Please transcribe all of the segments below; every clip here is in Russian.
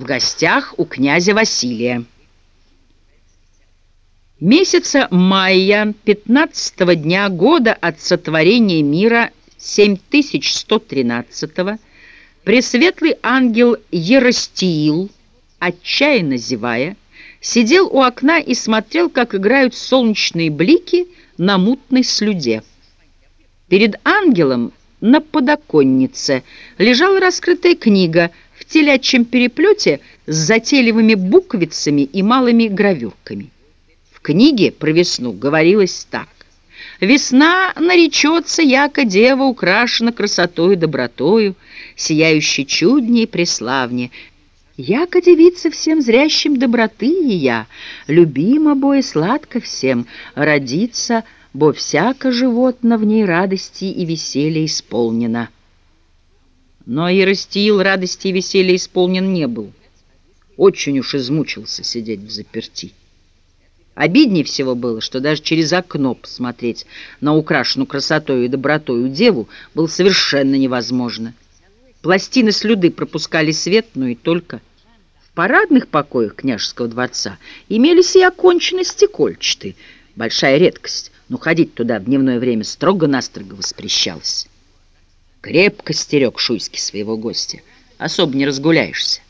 в гостях у князя Василия. Месяца мая 15 дня года от сотворения мира 7113 Пресветлый ангел Еростиил, отчаянно зевая, сидел у окна и смотрел, как играют солнечные блики на мутной слюде. Перед ангелом на подоконнице лежала раскрытая книга телячьем переплете с затейливыми буквицами и малыми гравюрками. В книге про весну говорилось так. «Весна наречется, яко дева украшена красотою добротою, сияющей чудней преславне, Яко девица всем зрящим доброты ея, любима бо и сладко всем, родится, бо всяко животно в ней радости и веселья исполнено. Но Еростиил радости и веселья исполнен не был. Очень уж измучился сидеть в заперти. Обиднее всего было, что даже через окно посмотреть на украшенную красотой и добротой деву было совершенно невозможно. Пластины слюды пропускали свет, но и только. В парадных покоях княжеского дворца имелись и оконченные стекольчатые, большая редкость, но ходить туда в дневное время строго-настрого воспрещалось. Крепко стерег Шуйский своего гостя, особо не разгуляешься.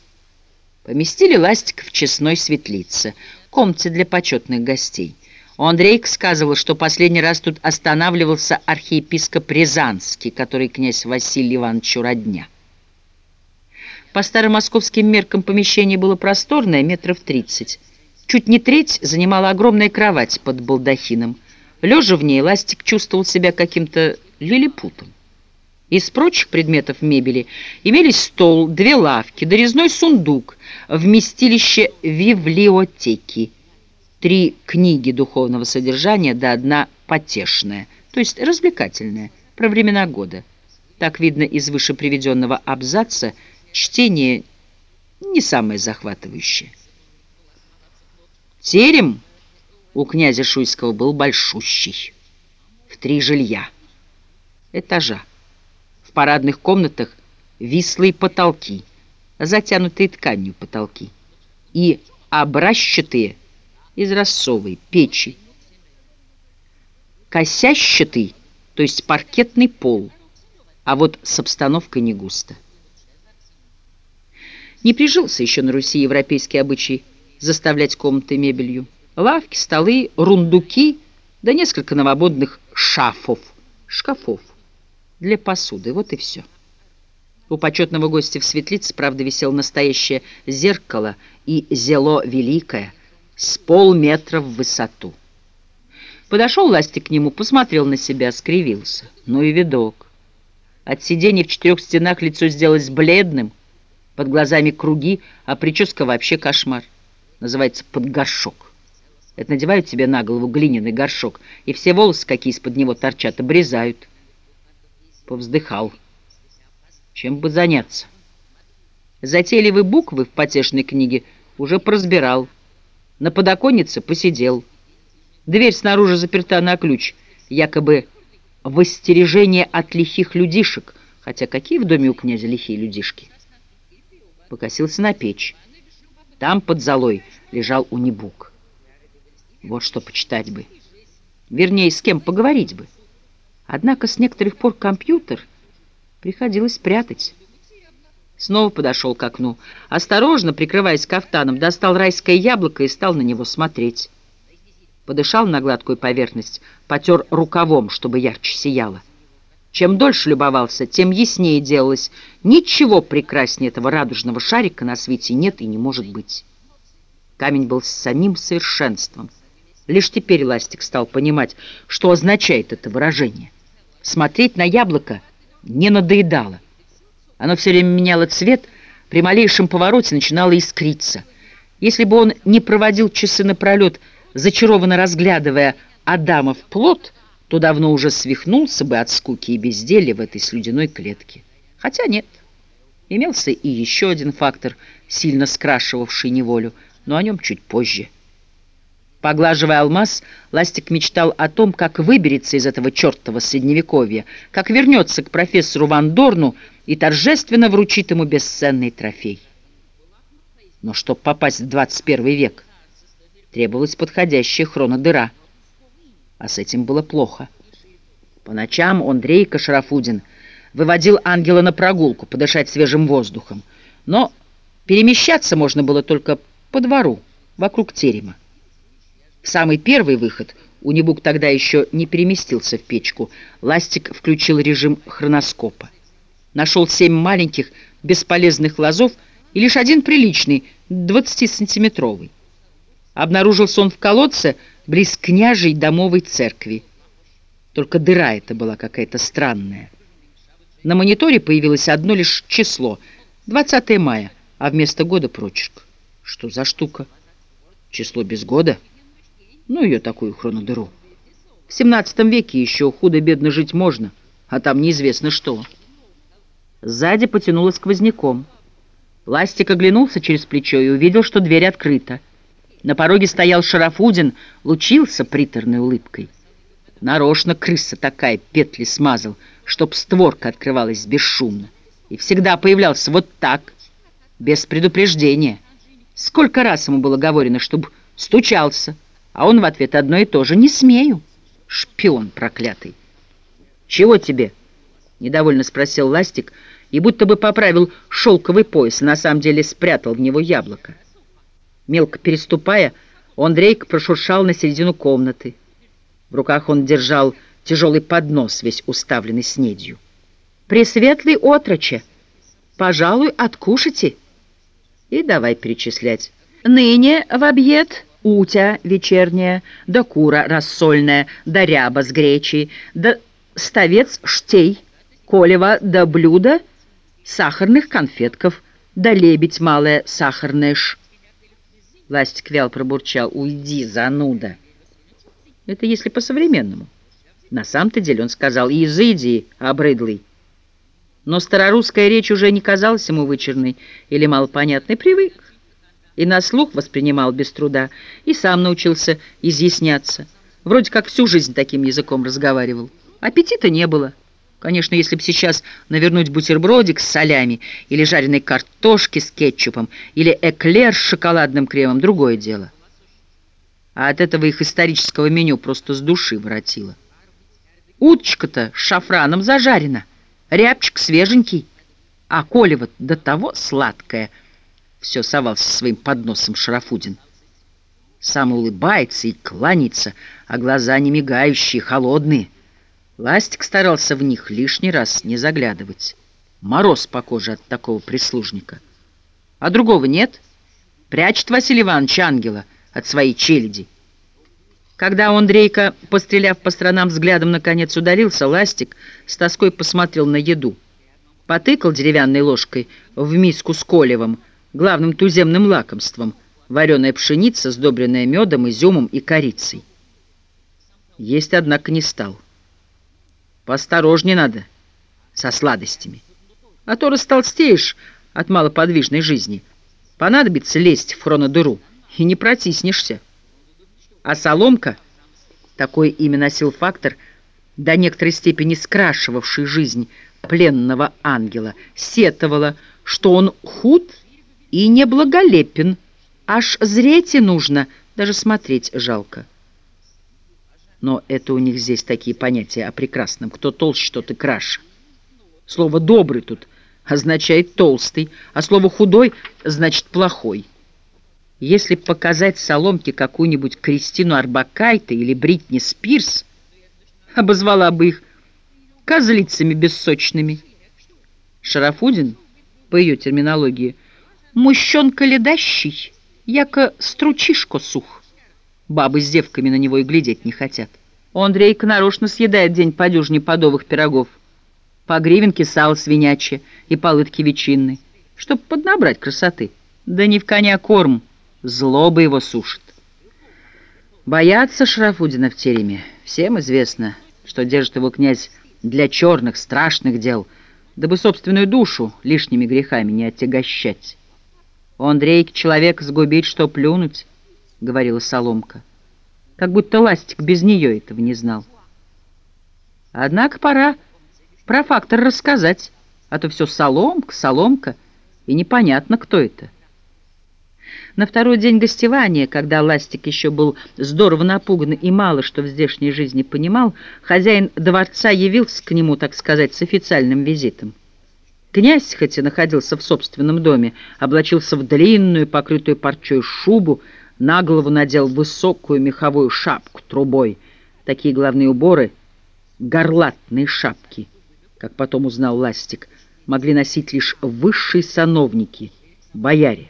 Поместили ластик в честной светлице, комнате для почетных гостей. У Андрейка сказывал, что последний раз тут останавливался архиепископ Рязанский, который князь Василий Иванович родня. По старомосковским меркам помещение было просторное, метров тридцать. Чуть не треть занимала огромная кровать под балдахином. Лежа в ней, Ластик чувствовал себя каким-то лилипутом. Из прочих предметов мебели имелись стол, две лавки, дорезной сундук, вместилище библиотеки, три книги духовного содержания да одна потешная, то есть развлекательная, про времена года. Так видно из выше приведенного абзаца, чтение не самое захватывающее. Терем у князя Шуйского был большущий, в три жилья, этажа. В парадных комнатах вислые потолки, затянутые тканью потолки и обращатые из рассовой печи. Косящатый, то есть паркетный пол, а вот с обстановкой не густо. Не прижился еще на Руси европейский обычай заставлять комнаты мебелью. Лавки, столы, рундуки, да несколько новободных шафов, шкафов для посуды. Вот и все. У почетного гостя в светлице, правда, висело настоящее зеркало и зело великое с полметра в высоту. Подошел Ластик к нему, посмотрел на себя, скривился. Ну и видок. От сидения в четырех стенах лицо сделалось бледным, под глазами круги, а прическа вообще кошмар. Называется под горшок. Это надевают тебе на голову глиняный горшок, и все волосы, какие из-под него торчат, обрезают повздыхал. Чем бы заняться? Затейливые буквы в потешной книге уже прозбирал. На подоконнице посидел. Дверь снаружи заперта на ключ, якобы в остережение от лихих людишек. Хотя какие в доме у князя лихие людишки? Покосился на печь. Там под золой лежал унибук. Вот что почитать бы. Вернее, с кем поговорить бы. Однако с некоторых пор компьютер приходилось прятать. Снова подошел к окну. Осторожно, прикрываясь кафтаном, достал райское яблоко и стал на него смотреть. Подышал на гладкую поверхность, потер рукавом, чтобы ярче сияло. Чем дольше любовался, тем яснее делалось. Ничего прекраснее этого радужного шарика на свете нет и не может быть. Камень был самим совершенством. Лишь теперь Ластик стал понимать, что означает это выражение. Смотреть на яблоко не надоедало. Оно все время меняло цвет, при малейшем повороте начинало искриться. Если бы он не проводил часы напролет, зачарованно разглядывая Адамов плод, то давно уже свихнулся бы от скуки и безделья в этой слюдяной клетке. Хотя нет, имелся и еще один фактор, сильно скрашивавший неволю, но о нем чуть позже. Поглаживая алмаз, Ластик мечтал о том, как выберется из этого чертова средневековья, как вернется к профессору Ван Дорну и торжественно вручит ему бесценный трофей. Но чтобы попасть в 21 век, требовалась подходящая хронодыра. А с этим было плохо. По ночам Андрей Шарафудин выводил ангела на прогулку, подышать свежим воздухом. Но перемещаться можно было только по двору, вокруг терема. В самый первый выход Унибук тогда еще не переместился в печку. Ластик включил режим хроноскопа. Нашел семь маленьких бесполезных лозов и лишь один приличный, 20-сантиметровый. Обнаружился он в колодце близ княжей домовой церкви. Только дыра эта была какая-то странная. На мониторе появилось одно лишь число — 20 мая, а вместо года прочерк. Что за штука? Число без года? Ну, ее такую хронодыру. В 17 веке еще худо-бедно жить можно, а там неизвестно что. Сзади потянуло сквозняком. Ластик оглянулся через плечо и увидел, что дверь открыта. На пороге стоял Шарафудин, лучился приторной улыбкой. Нарочно крыса такая петли смазал, чтоб створка открывалась бесшумно. И всегда появлялся вот так, без предупреждения. Сколько раз ему было говорено, чтобы стучался, а он в ответ одно и то же «не смею». Шпион проклятый. «Чего тебе?» — недовольно спросил Ластик, и будто бы поправил шелковый пояс, на самом деле спрятал в него яблоко. Мелко переступая, Андрейк прошуршал на середину комнаты. В руках он держал тяжелый поднос, весь уставленный снедью. «Пресветлый отроче, пожалуй, откушайте». И давай перечислять. «Ныне в объед...» утя вечерняя, да кура рассольная, да ряба с гречей, да ставец штей, колева да блюда сахарных конфетков, да лебедь малая сахарная ш. Ластик вял пробурчал. «Уйди, зануда!» Это если по-современному. На самом-то деле он сказал «Изыди, обрыдлый». Но старорусская речь уже не казалась ему вычурной или малопонятной, привык. И на слух воспринимал без труда, и сам научился изъясняться. Вроде как всю жизнь таким языком разговаривал. Аппетита не было. Конечно, если бы сейчас навернуть бутербродик с солями или жареной картошки с кетчупом или эклер с шоколадным кремом, другое дело. А от этого их исторического меню просто с души воротило. Уточка-то с шафраном зажарена, рябчик свеженький, а колева до того сладкое. Все совался своим подносом Шарафудин. Сам улыбается и кланяется, а глаза не мигающие, холодные — Ластик старался в них лишний раз не заглядывать. Мороз по коже от такого прислужника. А другого нет. Прячет Василий Иванович ангела от своей челяди. Когда Андрейка, постреляв по сторонам взглядом, наконец удалился, Ластик с тоской посмотрел на еду. Потыкал деревянной ложкой в миску с колевом, главным туземным лакомством, вареная пшеница, сдобренная медом, изюмом и корицей. Есть, однако, не стал. Поосторожнее надо со сладостями. А то растолстеешь от малоподвижной жизни. Понадобится лезть в хронодыру, и не протиснешься. А соломка, такое имя носил фактор, до некоторой степени скрашивавший жизнь пленного ангела, сетовала, что он худ и неблаголепен, аж зреть и нужно, даже смотреть жалко. Но это у них здесь такие понятия о прекрасном. Кто толще, тот и краше. Слово «добрый» тут означает «толстый», а слово «худой» значит «плохой». Если показать соломке какую-нибудь Кристину Арбакайте или Бритни Спирс, обозвала бы их козлицами бессочными. Шарафудин, по ее терминологии, мужчонка ледащий, яко стручишко сух. Бабы с девками на него и глядеть не хотят. Андрейка нарочно съедает день по подовых пирогов. По гривенке сало свинячье и полытки ветчинной, чтоб поднабрать красоты. Да не в коня корм, злоба его сушит. Боятся Шарафудина в тереме. Всем известно, что держит его князь для черных, страшных дел, дабы собственную душу лишними грехами не отягощать. У Андрейки человек сгубить, что плюнуть, — говорила Соломка. Как будто Ластик без нее этого не знал. Однако пора про фактор рассказать, а то все Соломка, Соломка, и непонятно, кто это. На второй день гостевания, когда Ластик еще был здорово напуган и мало что в здешней жизни понимал, хозяин дворца явился к нему, так сказать, с официальным визитом. Князь, хоть и находился в собственном доме, облачился в длинную, покрытую парчой шубу, на голову надел высокую меховую шапку трубой. Такие главные уборы — горлатные шапки, как потом узнал Ластик, могли носить лишь высшие сановники, бояре.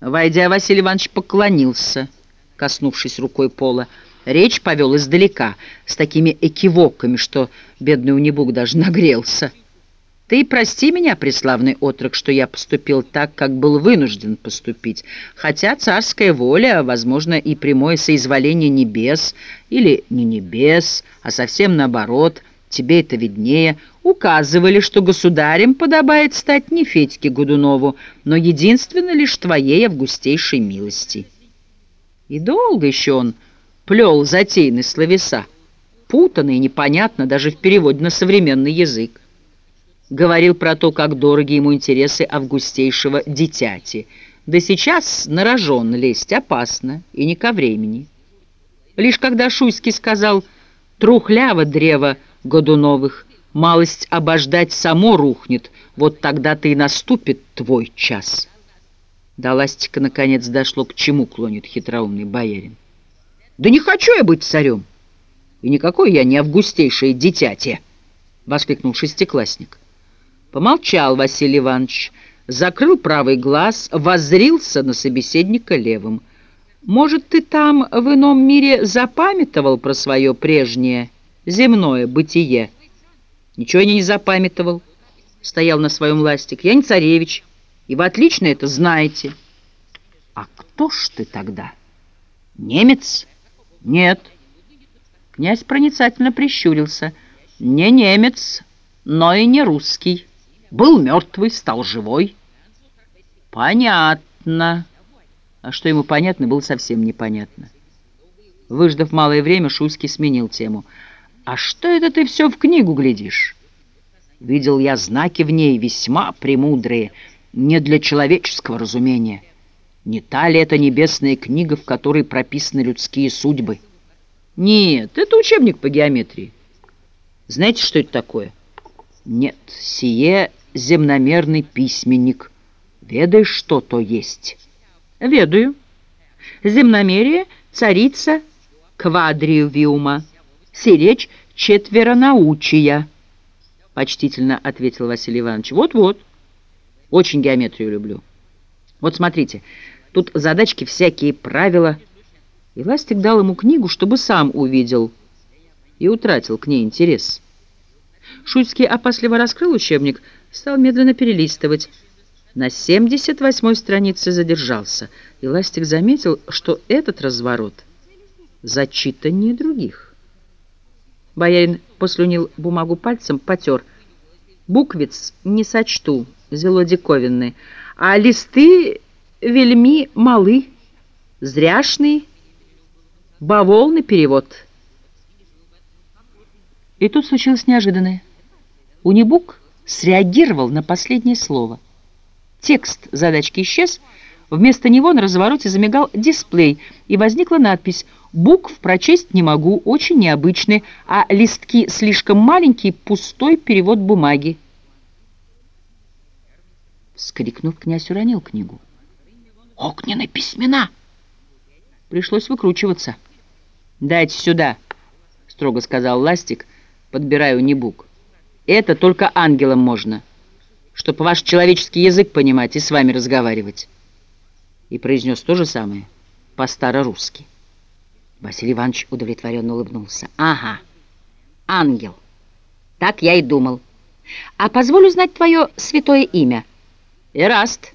Войдя, Василий Иванович поклонился, коснувшись рукой пола. Речь повел издалека, с такими экивоками, что бедный унибук даже нагрелся. «Ты прости меня, преславный отрок, что я поступил так, как был вынужден поступить, хотя царская воля, возможно, и прямое соизволение небес, или не небес, а совсем наоборот, тебе это виднее, указывали, что государем подобает стать не Федьке Годунову, но единственно лишь твоей августейшей милости. И долго еще он плел затейный словеса, путанно и непонятно даже в переводе на современный язык. Говорил про то, как дороги ему интересы августейшего дитяти. Да сейчас на рожон лезть опасно и не ко времени. Лишь когда Шуйский сказал «трухляво древо Годуновых», малость обождать само рухнет, вот тогда-то и наступит твой час. До ластика наконец дошло, к чему клонит хитроумный боярин. «Да не хочу я быть царем! И никакой я не августейшее дитяте!» — воскликнул шестиклассник. Помолчал Василий Иванович, закрыл правый глаз, воззрился на собеседника левым. «Может, ты там в ином мире запамятовал про свое прежнее земное бытие?» Ничего я не запамятовал. Стоял на своем ластик. Я не царевич, и вы отлично это знаете. А кто ж ты тогда? Немец? Нет. Князь проницательно прищурился. Не немец, но и не русский. Был мертвый, стал живой. Понятно. А что ему понятно, было совсем непонятно. Выждав малое время, Шуйский сменил тему — «А что это ты все в книгу глядишь?» Видел я знаки в ней весьма премудрые, не для человеческого разумения. Не та ли это небесная книга, в которой прописаны людские судьбы? Нет, это учебник по геометрии. Знаете, что это такое? Нет, сие земномерный письменник. Ведаешь, что то есть? Ведаю. Земномерие — царица квадривиума сиречь четверонаучия», — почтительно ответил Василий Иванович. «Вот-вот, очень геометрию люблю. Вот смотрите, тут задачки всякие, правила». И Ластик дал ему книгу, чтобы сам увидел, и утратил к ней интерес. Шуйский опасливо раскрыл учебник, стал медленно перелистывать. На 78-й странице задержался, и Ластик заметил, что этот разворот зачитаннее других. Боярин послюнил бумагу пальцем, потер. Буквиц не сочту, зело диковинны, а листы вельми малы, зряшный, баволный перевод. И тут случилось неожиданное. Унибук среагировал на последнее слово. Текст задачки исчез, вместо него на развороте замигал дисплей, и возникла надпись Букв прочесть не могу, очень необычный, а листки слишком маленькие, пустой перевод бумаги. Вскрикнув, князь уронил книгу. «Огненные письмена!» Пришлось выкручиваться. «Дайте сюда», — строго сказал Ластик, подбирая унибук. «Это только ангелам можно, чтобы ваш человеческий язык понимать и с вами разговаривать». И произнес то же самое по-старорусски. Василий Иванович удовлетворенно улыбнулся. «Ага, ангел. Так я и думал. А позволю знать твое святое имя?» «Эраст».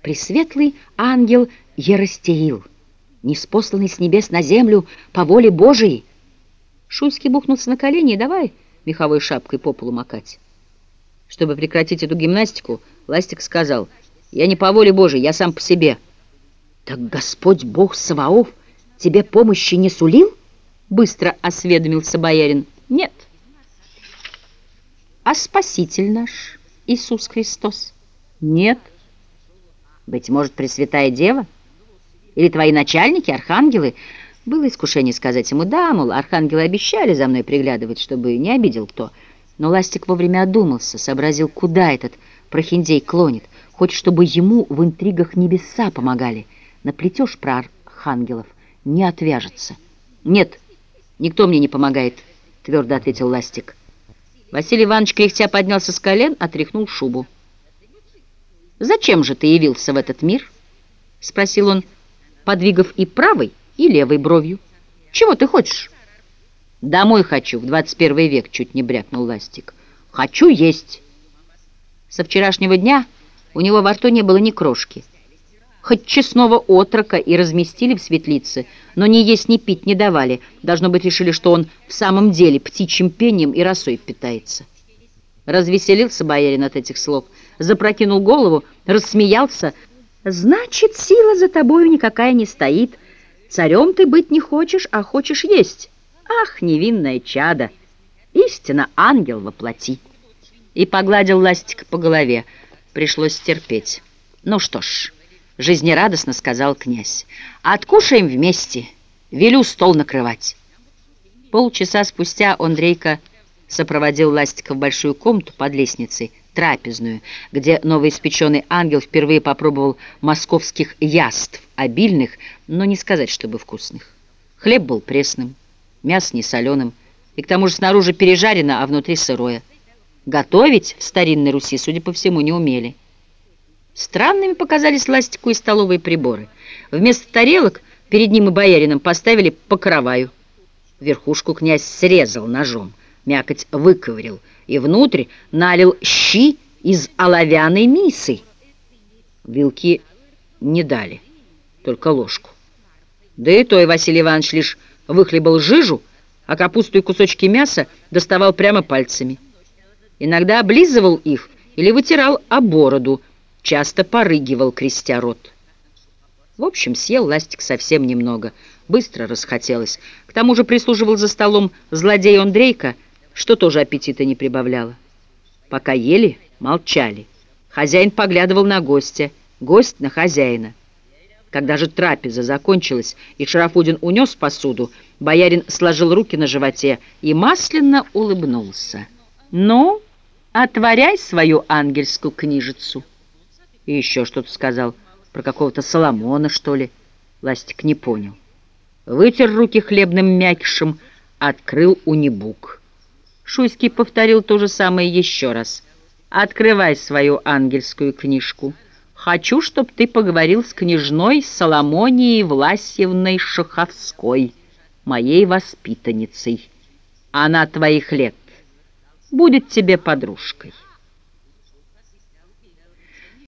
«Пресветлый ангел Ерастеил, неспосланный с небес на землю по воле Божией». Шуйский бухнулся на колени и давай меховой шапкой по полу макать. Чтобы прекратить эту гимнастику, Ластик сказал, «Я не по воле Божией, я сам по себе». «Так Господь Бог Саваоф...» тебе помощи не сулил?» Быстро осведомился боярин. «Нет». «А Спаситель наш, Иисус Христос?» «Нет». Быть может, Пресвятая Дева? Или твои начальники, архангелы? Было искушение сказать ему «да», мол, архангелы обещали за мной приглядывать, чтобы не обидел кто. Но Ластик вовремя одумался, сообразил, куда этот прохиндей клонит. Хочет, чтобы ему в интригах небеса помогали. Наплетешь про архангелов, не отвяжется. «Нет, никто мне не помогает», — твердо ответил Ластик. Василий Иванович кряхтя поднялся с колен, отряхнул шубу. «Зачем же ты явился в этот мир?» — спросил он, подвигав и правой, и левой бровью. «Чего ты хочешь?» «Домой хочу, в 21 век», — чуть не брякнул Ластик. «Хочу есть». Со вчерашнего дня у него во рту не было ни крошки. Хоть честного отрока и разместили в светлице, но ни есть, ни пить не давали. Должно быть, решили, что он в самом деле птичьим пением и росой питается. Развеселился боярин от этих слов, запрокинул голову, рассмеялся. «Значит, сила за тобою никакая не стоит. Царем ты быть не хочешь, а хочешь есть. Ах, невинное чадо! Истинно ангел воплоти!» И погладил ластик по голове. Пришлось терпеть. «Ну что ж...» — жизнерадостно сказал князь. «Откушаем вместе. Велю стол накрывать». Полчаса спустя Андрейка сопроводил Ластика в большую комнату под лестницей, трапезную, где новоиспеченный ангел впервые попробовал московских яств, обильных, но не сказать, чтобы вкусных. Хлеб был пресным, мясо не соленым, и к тому же снаружи пережарено, а внутри сырое. Готовить в старинной Руси, судя по всему, не умели. Странными показались ластику и столовые приборы. Вместо тарелок перед ним и боярином поставили по караваю. Верхушку князь срезал ножом, мякоть выковырил и внутрь налил щи из оловянной мисы. Вилки не дали, только ложку. Да и то и Василий Иванович лишь выхлебал жижу, а капусту и кусочки мяса доставал прямо пальцами. Иногда облизывал их или вытирал о бороду, часто порыгивал, крестя рот. В общем, съел ластик совсем немного, быстро расхотелось. К тому же прислуживал за столом злодей Андрейка, что тоже аппетита не прибавляло. Пока ели, молчали. Хозяин поглядывал на гостя, гость на хозяина. Когда же трапеза закончилась и Шарафудин унес посуду, боярин сложил руки на животе и масляно улыбнулся. «Ну, отворяй свою ангельскую книжицу». И еще что-то сказал про какого-то Соломона, что ли. Ластик не понял. Вытер руки хлебным мякишем, открыл унибук. Шуйский повторил то же самое еще раз. «Открывай свою ангельскую книжку. Хочу, чтоб ты поговорил с княжной Соломонией Власьевной Шаховской, моей воспитанницей. Она твоих лет, будет тебе подружкой».